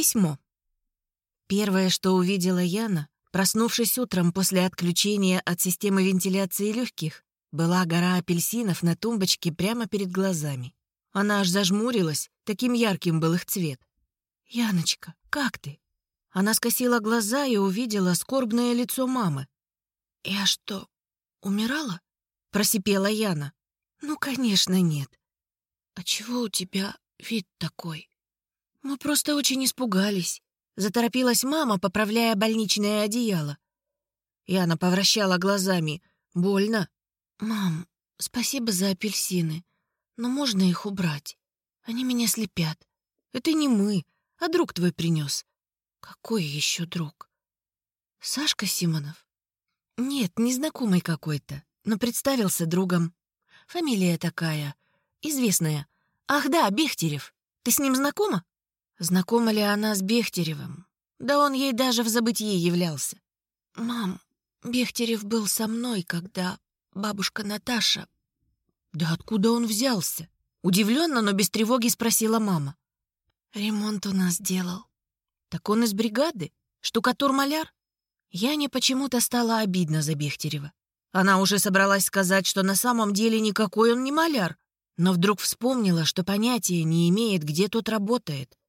Письмо. Первое, что увидела Яна, проснувшись утром после отключения от системы вентиляции легких, была гора апельсинов на тумбочке прямо перед глазами. Она аж зажмурилась, таким ярким был их цвет. «Яночка, как ты?» Она скосила глаза и увидела скорбное лицо мамы. «Я что, умирала?» — просипела Яна. «Ну, конечно, нет». «А чего у тебя вид такой?» «Мы просто очень испугались», — заторопилась мама, поправляя больничное одеяло. Яна повращала глазами. «Больно?» «Мам, спасибо за апельсины, но можно их убрать? Они меня слепят. Это не мы, а друг твой принес. Какой еще друг? Сашка Симонов? Нет, незнакомый какой-то, но представился другом. Фамилия такая, известная. Ах да, Бехтерев. Ты с ним знакома? Знакома ли она с Бехтеревым? Да он ей даже в забытии являлся. Мам, Бехтерев был со мной, когда бабушка Наташа... Да откуда он взялся? Удивленно, но без тревоги спросила мама. Ремонт у нас делал. Так он из бригады? Штукатур-маляр? Яне почему-то стало обидно за Бехтерева. Она уже собралась сказать, что на самом деле никакой он не маляр, но вдруг вспомнила, что понятия не имеет, где тот работает.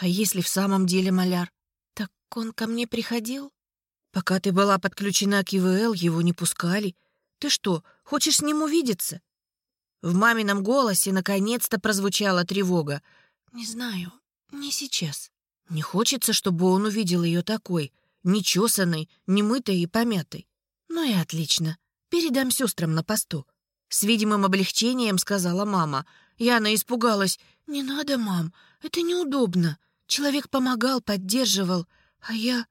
А если в самом деле маляр? Так он ко мне приходил? Пока ты была подключена к ИВЛ, его не пускали. Ты что, хочешь с ним увидеться? В мамином голосе наконец-то прозвучала тревога. «Не знаю, не сейчас». Не хочется, чтобы он увидел ее такой, нечесанной, немытой и помятой. Ну и отлично. Передам сестрам на посту. С видимым облегчением сказала мама. Яна испугалась. «Не надо, мам, это неудобно. Человек помогал, поддерживал, а я...»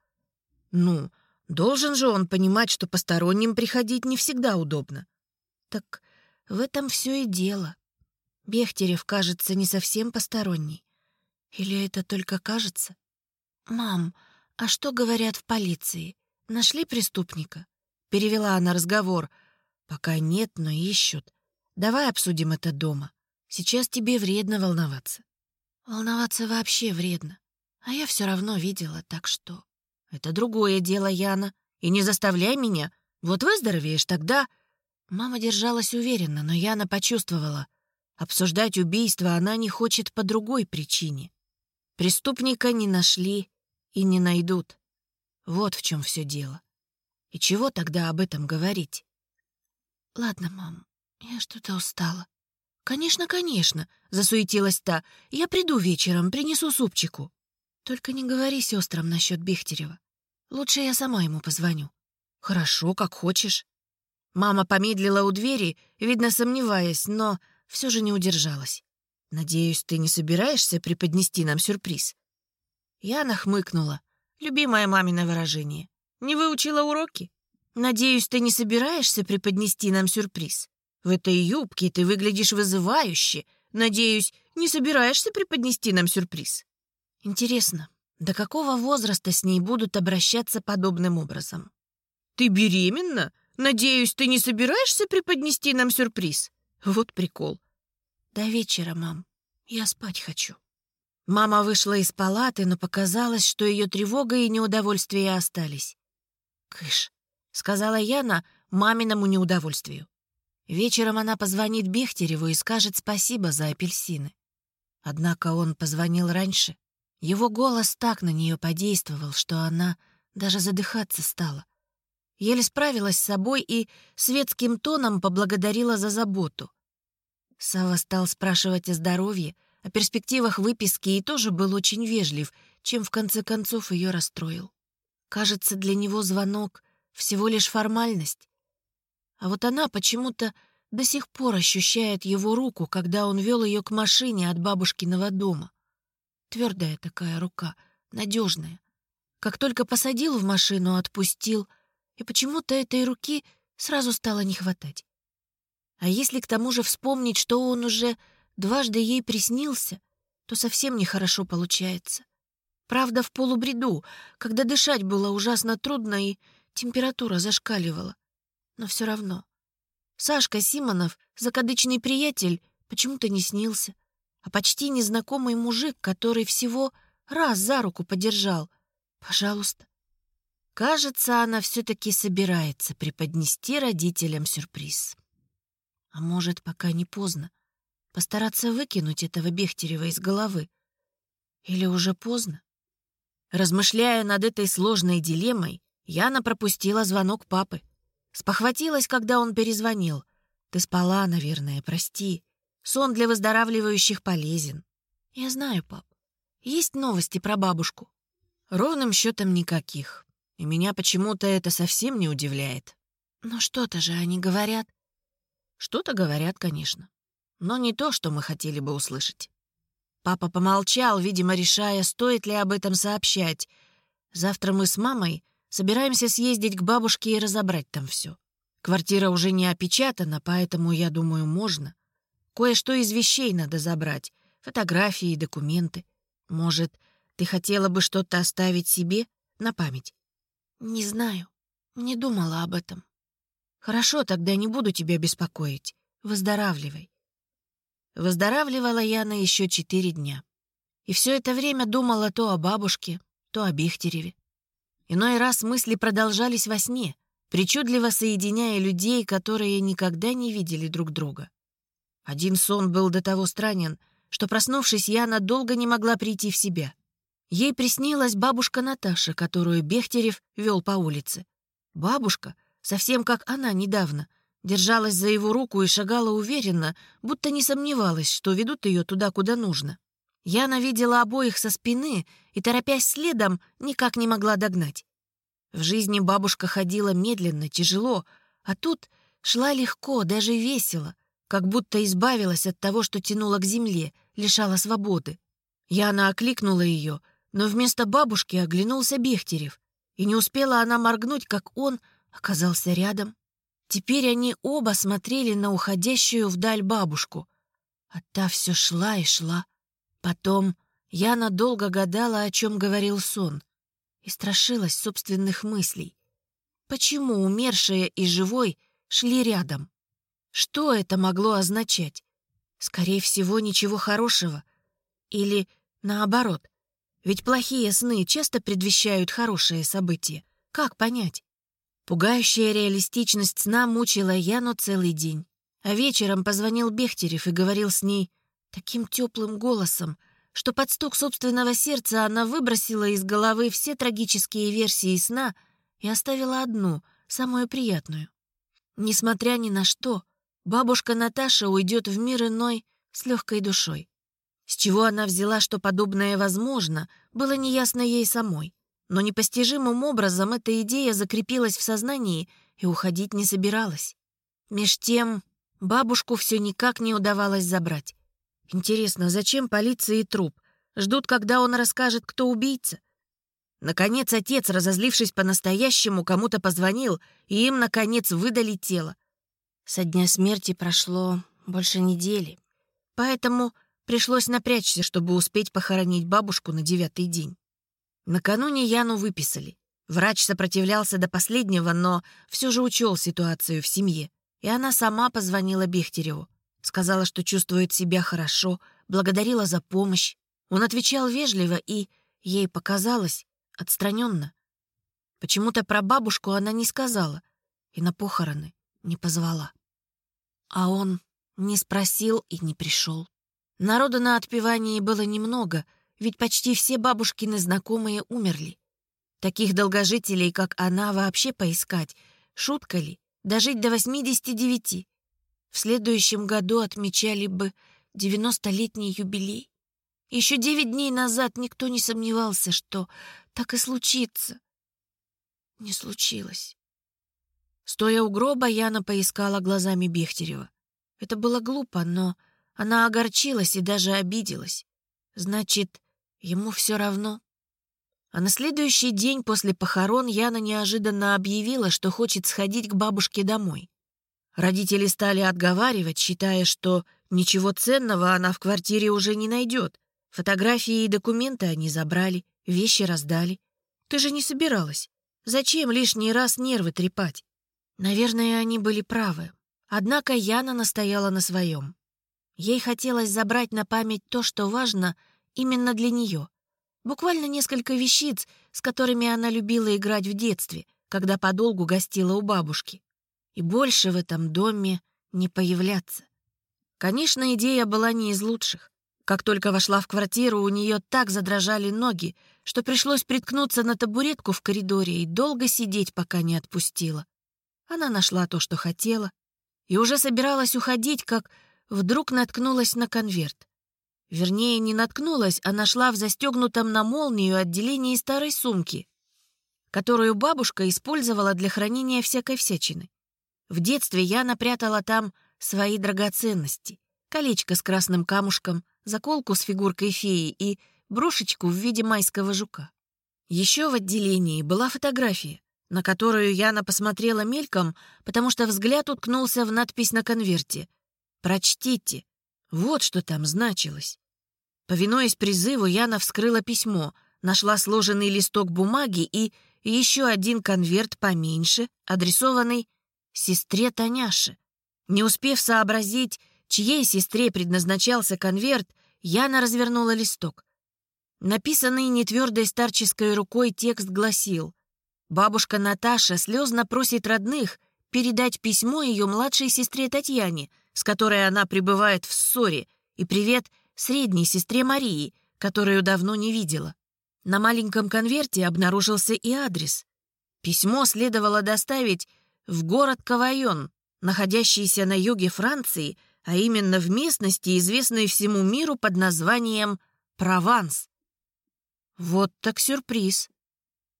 «Ну, должен же он понимать, что посторонним приходить не всегда удобно». «Так в этом все и дело. Бехтерев, кажется, не совсем посторонний. Или это только кажется? «Мам, а что говорят в полиции? Нашли преступника?» Перевела она разговор. «Пока нет, но ищут. Давай обсудим это дома. Сейчас тебе вредно волноваться». «Волноваться вообще вредно. А я все равно видела, так что...» «Это другое дело, Яна. И не заставляй меня. Вот выздоровеешь, тогда...» Мама держалась уверенно, но Яна почувствовала. Обсуждать убийство она не хочет по другой причине. Преступника не нашли и не найдут. Вот в чем все дело. И чего тогда об этом говорить? Ладно, мам, я что-то устала. Конечно, конечно, засуетилась та. Я приду вечером, принесу супчику. Только не говори сестрам насчет Бехтерева. Лучше я сама ему позвоню. Хорошо, как хочешь. Мама помедлила у двери, видно, сомневаясь, но все же не удержалась. «Надеюсь, ты не собираешься преподнести нам сюрприз?» Я нахмыкнула. Любимое мамино выражение. «Не выучила уроки?» «Надеюсь, ты не собираешься преподнести нам сюрприз? В этой юбке ты выглядишь вызывающе. Надеюсь, не собираешься преподнести нам сюрприз?» «Интересно, до какого возраста с ней будут обращаться подобным образом?» «Ты беременна? Надеюсь, ты не собираешься преподнести нам сюрприз?» Вот прикол. «До вечера, мам. Я спать хочу». Мама вышла из палаты, но показалось, что ее тревога и неудовольствие остались. «Кыш», — сказала Яна маминому неудовольствию. Вечером она позвонит Бехтереву и скажет спасибо за апельсины. Однако он позвонил раньше. Его голос так на нее подействовал, что она даже задыхаться стала. Еле справилась с собой и светским тоном поблагодарила за заботу. Сава стал спрашивать о здоровье, о перспективах выписки и тоже был очень вежлив, чем в конце концов ее расстроил. Кажется, для него звонок — всего лишь формальность. А вот она почему-то до сих пор ощущает его руку, когда он вел ее к машине от бабушкиного дома. Твердая такая рука, надежная. Как только посадил в машину, отпустил, и почему-то этой руки сразу стало не хватать. А если к тому же вспомнить, что он уже дважды ей приснился, то совсем нехорошо получается. Правда, в полубреду, когда дышать было ужасно трудно и температура зашкаливала. Но все равно. Сашка Симонов, закадычный приятель, почему-то не снился, а почти незнакомый мужик, который всего раз за руку подержал. Пожалуйста. Кажется, она все-таки собирается преподнести родителям сюрприз. А может, пока не поздно, постараться выкинуть этого Бехтерева из головы. Или уже поздно? Размышляя над этой сложной дилеммой, Яна пропустила звонок папы. Спохватилась, когда он перезвонил. «Ты спала, наверное, прости. Сон для выздоравливающих полезен». «Я знаю, пап. Есть новости про бабушку?» «Ровным счетом никаких. И меня почему-то это совсем не удивляет». «Но что-то же они говорят». «Что-то говорят, конечно. Но не то, что мы хотели бы услышать». Папа помолчал, видимо, решая, стоит ли об этом сообщать. Завтра мы с мамой собираемся съездить к бабушке и разобрать там все. Квартира уже не опечатана, поэтому, я думаю, можно. Кое-что из вещей надо забрать. Фотографии и документы. Может, ты хотела бы что-то оставить себе на память? Не знаю. Не думала об этом. Хорошо, тогда не буду тебя беспокоить. Выздоравливай. Выздоравливала Яна еще четыре дня. И все это время думала то о бабушке, то о Бихтереве. Иной раз мысли продолжались во сне, причудливо соединяя людей, которые никогда не видели друг друга. Один сон был до того странен, что, проснувшись, Яна долго не могла прийти в себя. Ей приснилась бабушка Наташа, которую Бехтерев вел по улице. Бабушка, совсем как она недавно, держалась за его руку и шагала уверенно, будто не сомневалась, что ведут ее туда, куда нужно. Яна видела обоих со спины и, торопясь следом, никак не могла догнать. В жизни бабушка ходила медленно, тяжело, а тут шла легко, даже весело, как будто избавилась от того, что тянула к земле, лишала свободы. Яна окликнула ее, но вместо бабушки оглянулся Бехтерев, и не успела она моргнуть, как он оказался рядом. Теперь они оба смотрели на уходящую вдаль бабушку. А та все шла и шла. Потом Яна долго гадала, о чем говорил сон, и страшилась собственных мыслей. Почему умершая и живой шли рядом? Что это могло означать? Скорее всего, ничего хорошего. Или наоборот. Ведь плохие сны часто предвещают хорошие события. Как понять? Пугающая реалистичность сна мучила Яну целый день. А вечером позвонил Бехтерев и говорил с ней таким теплым голосом, что под стук собственного сердца она выбросила из головы все трагические версии сна и оставила одну, самую приятную. Несмотря ни на что, бабушка Наташа уйдет в мир иной с легкой душой. С чего она взяла, что подобное возможно, было неясно ей самой но непостижимым образом эта идея закрепилась в сознании и уходить не собиралась. Меж тем бабушку все никак не удавалось забрать. Интересно, зачем полиции труп? Ждут, когда он расскажет, кто убийца? Наконец отец, разозлившись по-настоящему, кому-то позвонил, и им, наконец, выдали тело. Со дня смерти прошло больше недели, поэтому пришлось напрячься, чтобы успеть похоронить бабушку на девятый день. Накануне Яну выписали. Врач сопротивлялся до последнего, но все же учел ситуацию в семье. И она сама позвонила Бехтереву. Сказала, что чувствует себя хорошо, благодарила за помощь. Он отвечал вежливо и, ей показалось, отстраненно. Почему-то про бабушку она не сказала и на похороны не позвала. А он не спросил и не пришел. Народу на отпевании было немного — ведь почти все бабушкины знакомые умерли. Таких долгожителей, как она, вообще поискать. Шутка ли? Дожить до 89. В следующем году отмечали бы 90-летний юбилей. Еще девять дней назад никто не сомневался, что так и случится. Не случилось. Стоя у гроба, Яна поискала глазами Бехтерева. Это было глупо, но она огорчилась и даже обиделась. Значит, Ему все равно. А на следующий день после похорон Яна неожиданно объявила, что хочет сходить к бабушке домой. Родители стали отговаривать, считая, что ничего ценного она в квартире уже не найдет. Фотографии и документы они забрали, вещи раздали. Ты же не собиралась. Зачем лишний раз нервы трепать? Наверное, они были правы. Однако Яна настояла на своем. Ей хотелось забрать на память то, что важно — именно для нее. Буквально несколько вещиц, с которыми она любила играть в детстве, когда подолгу гостила у бабушки. И больше в этом доме не появляться. Конечно, идея была не из лучших. Как только вошла в квартиру, у нее так задрожали ноги, что пришлось приткнуться на табуретку в коридоре и долго сидеть, пока не отпустила. Она нашла то, что хотела, и уже собиралась уходить, как вдруг наткнулась на конверт. Вернее, не наткнулась, а нашла в застегнутом на молнию отделении старой сумки, которую бабушка использовала для хранения всякой всячины. В детстве я напрятала там свои драгоценности. Колечко с красным камушком, заколку с фигуркой феи и брошечку в виде майского жука. Еще в отделении была фотография, на которую Яна посмотрела мельком, потому что взгляд уткнулся в надпись на конверте. «Прочтите, вот что там значилось. Повинуясь призыву, Яна вскрыла письмо, нашла сложенный листок бумаги и еще один конверт поменьше, адресованный сестре Таняше. Не успев сообразить, чьей сестре предназначался конверт, Яна развернула листок. Написанный нетвердой старческой рукой текст гласил «Бабушка Наташа слезно просит родных передать письмо ее младшей сестре Татьяне, с которой она пребывает в ссоре, и привет средней сестре Марии, которую давно не видела. На маленьком конверте обнаружился и адрес. Письмо следовало доставить в город Кавайон, находящийся на юге Франции, а именно в местности, известной всему миру под названием Прованс. Вот так сюрприз.